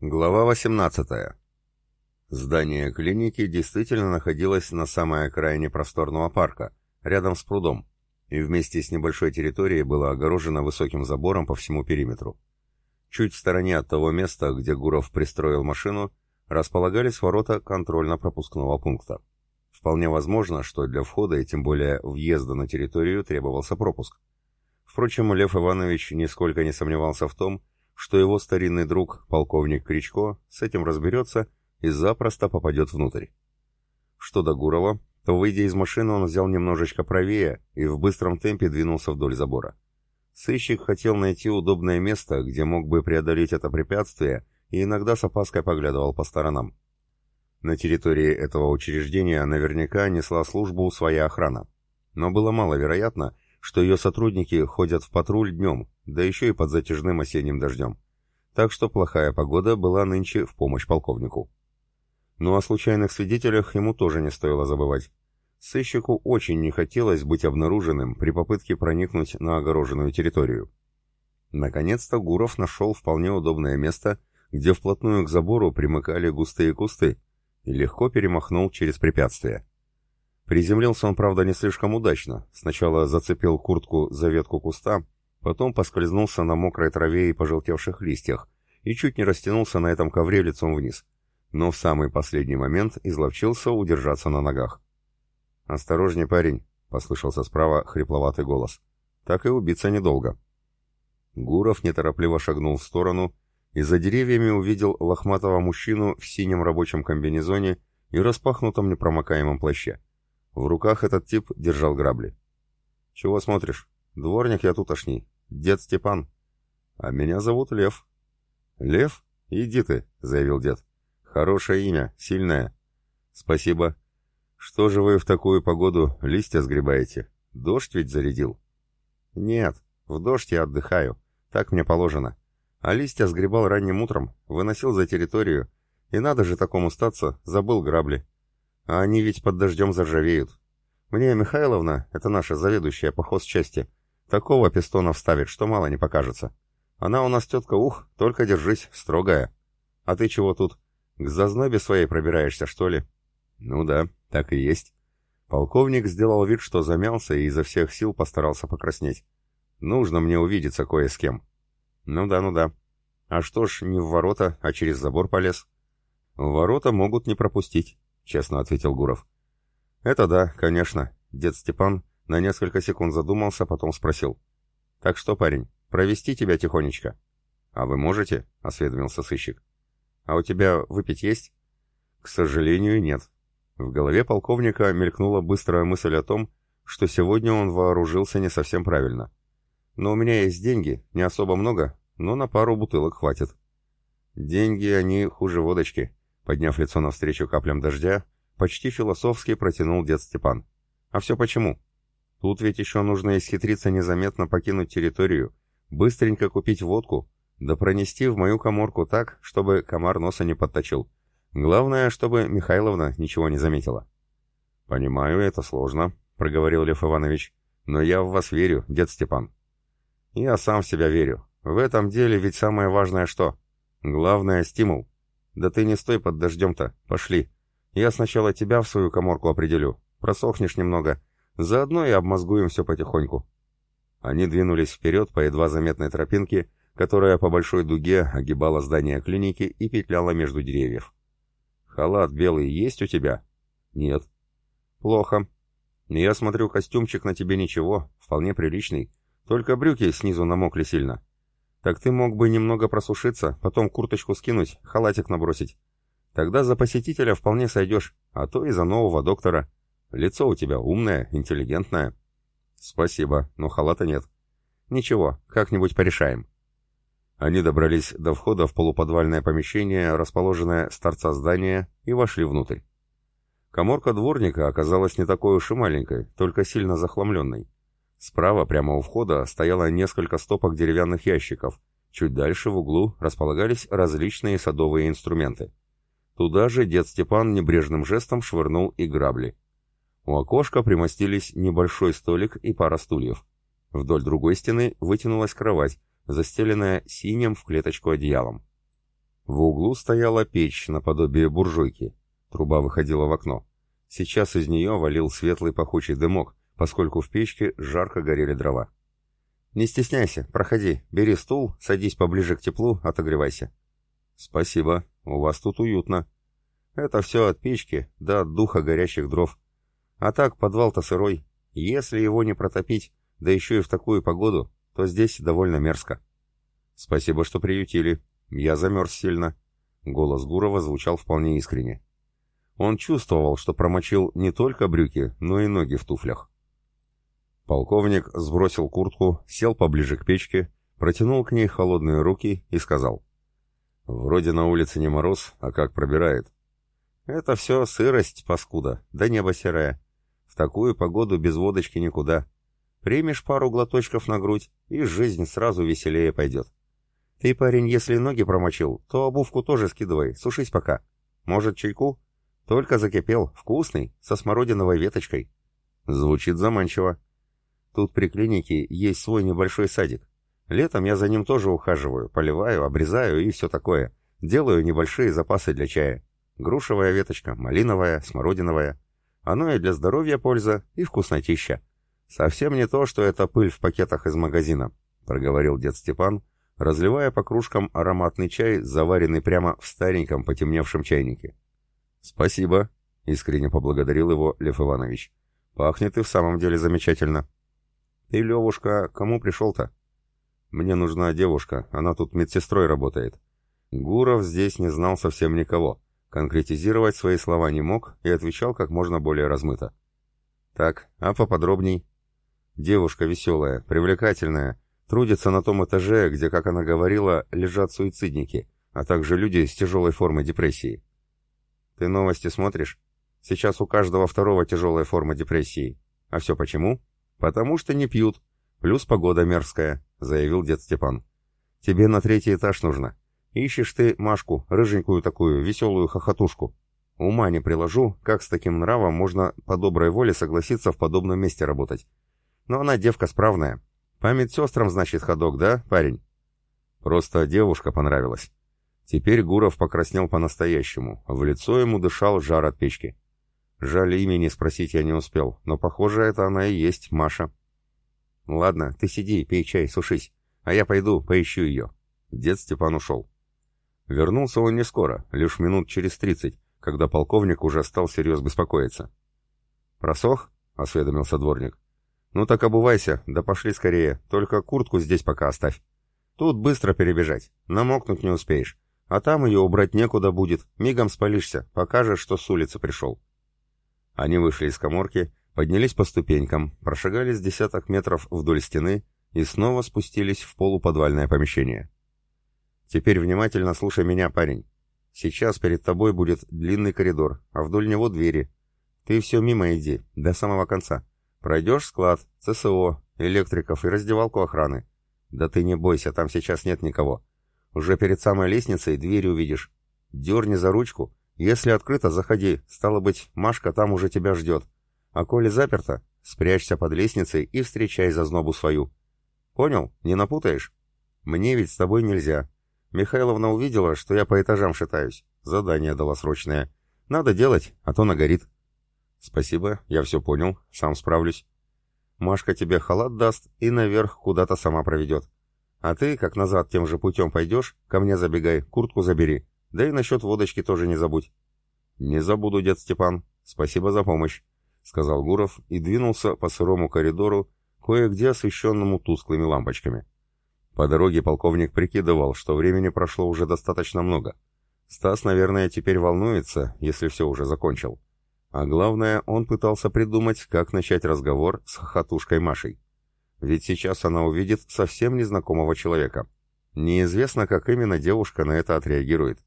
Глава 18. Здание клиники действительно находилось на самой окраине просторного парка, рядом с прудом, и вместе с небольшой территорией было огорожено высоким забором по всему периметру. Чуть в стороне от того места, где Гуров пристроил машину, располагались ворота контрольно-пропускного пункта. Вполне возможно, что для входа и тем более въезда на территорию требовался пропуск. Впрочем, Лев Иванович нисколько не сомневался в том, что его старинный друг, полковник Кричко, с этим разберется и запросто попадет внутрь. Что до Гурова, то, выйдя из машины, он взял немножечко правее и в быстром темпе двинулся вдоль забора. Сыщик хотел найти удобное место, где мог бы преодолеть это препятствие, и иногда с опаской поглядывал по сторонам. На территории этого учреждения наверняка несла службу своя охрана. Но было маловероятно, что ее сотрудники ходят в патруль днем, да еще и под затяжным осенним дождем. Так что плохая погода была нынче в помощь полковнику. Но о случайных свидетелях ему тоже не стоило забывать. Сыщику очень не хотелось быть обнаруженным при попытке проникнуть на огороженную территорию. Наконец-то Гуров нашел вполне удобное место, где вплотную к забору примыкали густые кусты, и легко перемахнул через препятствие. Приземлился он, правда, не слишком удачно. Сначала зацепил куртку за ветку куста, потом поскользнулся на мокрой траве и пожелтевших листьях и чуть не растянулся на этом ковре лицом вниз. Но в самый последний момент изловчился удержаться на ногах. «Осторожней, парень!» — послышался справа хрипловатый голос. «Так и убиться недолго». Гуров неторопливо шагнул в сторону и за деревьями увидел лохматого мужчину в синем рабочем комбинезоне и распахнутом непромокаемом плаще. В руках этот тип держал грабли. «Чего смотришь? Дворник я тутошний. Дед Степан. А меня зовут Лев». «Лев? Иди ты», — заявил дед. «Хорошее имя, сильное». «Спасибо. Что же вы в такую погоду листья сгребаете? Дождь ведь зарядил?» «Нет, в дождь я отдыхаю. Так мне положено. А листья сгребал ранним утром, выносил за территорию. И надо же такому статься, забыл грабли. А они ведь под дождем заржавеют. Мне Михайловна, это наша заведующая по хозчасти, такого пистона вставит, что мало не покажется. Она у нас тетка, ух, только держись, строгая. А ты чего тут? К зазнобе своей пробираешься, что ли? Ну да, так и есть. Полковник сделал вид, что замялся и изо всех сил постарался покраснеть. Нужно мне увидеться кое с кем. Ну да, ну да. А что ж, не в ворота, а через забор полез? Ворота могут не пропустить честно ответил Гуров. Это да, конечно. Дед Степан на несколько секунд задумался, потом спросил. Так что, парень, провести тебя тихонечко? А вы можете? осведомился сыщик. А у тебя выпить есть? К сожалению, нет. В голове полковника мелькнула быстрая мысль о том, что сегодня он вооружился не совсем правильно. Но у меня есть деньги, не особо много, но на пару бутылок хватит. Деньги, они хуже водочки, Подняв лицо навстречу каплям дождя, почти философски протянул дед Степан. А все почему? Тут ведь еще нужно исхитриться незаметно покинуть территорию, быстренько купить водку, да пронести в мою коморку так, чтобы комар носа не подточил. Главное, чтобы Михайловна ничего не заметила. «Понимаю, это сложно», — проговорил Лев Иванович. «Но я в вас верю, дед Степан». «Я сам в себя верю. В этом деле ведь самое важное что? Главное — стимул. «Да ты не стой под дождем-то, пошли. Я сначала тебя в свою коморку определю. Просохнешь немного. Заодно и обмозгуем все потихоньку». Они двинулись вперед по едва заметной тропинке, которая по большой дуге огибала здание клиники и петляла между деревьев. «Халат белый есть у тебя?» «Нет». «Плохо. Я смотрю, костюмчик на тебе ничего, вполне приличный. Только брюки снизу намокли сильно. Так ты мог бы немного просушиться, потом курточку скинуть, халатик набросить. Тогда за посетителя вполне сойдешь, а то и за нового доктора. Лицо у тебя умное, интеллигентное. Спасибо, но халата нет. Ничего, как-нибудь порешаем. Они добрались до входа в полуподвальное помещение, расположенное с торца здания, и вошли внутрь. Коморка дворника оказалась не такой уж и маленькой, только сильно захламленной. Справа, прямо у входа, стояло несколько стопок деревянных ящиков. Чуть дальше, в углу, располагались различные садовые инструменты. Туда же дед Степан небрежным жестом швырнул и грабли. У окошка примостились небольшой столик и пара стульев. Вдоль другой стены вытянулась кровать, застеленная синим в клеточку одеялом. В углу стояла печь наподобие буржуйки. Труба выходила в окно. Сейчас из нее валил светлый пахучий дымок, поскольку в печке жарко горели дрова. «Не стесняйся, проходи, бери стул, садись поближе к теплу, отогревайся». «Спасибо, у вас тут уютно». «Это все от печки, да от духа горящих дров. А так, подвал-то сырой. Если его не протопить, да еще и в такую погоду, то здесь довольно мерзко». «Спасибо, что приютили. Я замерз сильно». Голос Гурова звучал вполне искренне. Он чувствовал, что промочил не только брюки, но и ноги в туфлях. Полковник сбросил куртку, сел поближе к печке, протянул к ней холодные руки и сказал. «Вроде на улице не мороз, а как пробирает». «Это все сырость, паскуда, да небо серое. В такую погоду без водочки никуда. Примешь пару глоточков на грудь, и жизнь сразу веселее пойдет. Ты, парень, если ноги промочил, то обувку тоже скидывай, сушись пока. Может, чайку? Только закипел, вкусный, со смородиновой веточкой». Звучит заманчиво. Тут при клинике есть свой небольшой садик. Летом я за ним тоже ухаживаю, поливаю, обрезаю и все такое. Делаю небольшие запасы для чая. Грушевая веточка, малиновая, смородиновая. Оно и для здоровья польза, и вкуснотища. Совсем не то, что это пыль в пакетах из магазина, проговорил дед Степан, разливая по кружкам ароматный чай, заваренный прямо в стареньком потемневшем чайнике. «Спасибо», — искренне поблагодарил его Лев Иванович. «Пахнет и в самом деле замечательно». «Ты, Левушка, кому пришел-то?» «Мне нужна девушка, она тут медсестрой работает». Гуров здесь не знал совсем никого. Конкретизировать свои слова не мог и отвечал как можно более размыто. «Так, а поподробней?» «Девушка веселая, привлекательная, трудится на том этаже, где, как она говорила, лежат суицидники, а также люди с тяжелой формой депрессии». «Ты новости смотришь? Сейчас у каждого второго тяжелая форма депрессии. А все почему?» «Потому что не пьют. Плюс погода мерзкая», — заявил дед Степан. «Тебе на третий этаж нужно. Ищешь ты Машку, рыженькую такую, веселую хохотушку. Ума не приложу, как с таким нравом можно по доброй воле согласиться в подобном месте работать. Но она девка справная. Память сестрам, значит, ходок, да, парень?» Просто девушка понравилась. Теперь Гуров покраснел по-настоящему, в лицо ему дышал жар от печки. Жаль, имени спросить я не успел, но, похоже, это она и есть Маша. Ладно, ты сиди, пей чай, сушись, а я пойду, поищу ее. Дед Степан ушел. Вернулся он не скоро, лишь минут через тридцать, когда полковник уже стал серьезно беспокоиться. «Просох?» — осведомился дворник. «Ну так обувайся, да пошли скорее, только куртку здесь пока оставь. Тут быстро перебежать, намокнуть не успеешь, а там ее убрать некуда будет, мигом спалишься, покажешь, что с улицы пришел». Они вышли из коморки, поднялись по ступенькам, прошагали с десяток метров вдоль стены и снова спустились в полуподвальное помещение. «Теперь внимательно слушай меня, парень. Сейчас перед тобой будет длинный коридор, а вдоль него двери. Ты все мимо иди, до самого конца. Пройдешь склад, ЦСО, электриков и раздевалку охраны. Да ты не бойся, там сейчас нет никого. Уже перед самой лестницей дверь увидишь. Дерни за ручку, если открыто, заходи, стало быть, Машка там уже тебя ждет. А коли заперто, спрячься под лестницей и встречай зазнобу свою. Понял? Не напутаешь? Мне ведь с тобой нельзя. Михайловна увидела, что я по этажам шатаюсь. Задание дала срочное. Надо делать, а то нагорит. Спасибо, я все понял, сам справлюсь. Машка тебе халат даст и наверх куда-то сама проведет. А ты, как назад тем же путем пойдешь, ко мне забегай, куртку забери. Да и насчет водочки тоже не забудь. Не забуду, дед Степан. Спасибо за помощь, сказал Гуров и двинулся по сырому коридору, кое-где освещенному тусклыми лампочками. По дороге полковник прикидывал, что времени прошло уже достаточно много. Стас, наверное, теперь волнуется, если все уже закончил. А главное, он пытался придумать, как начать разговор с хохотушкой Машей. Ведь сейчас она увидит совсем незнакомого человека. Неизвестно, как именно девушка на это отреагирует.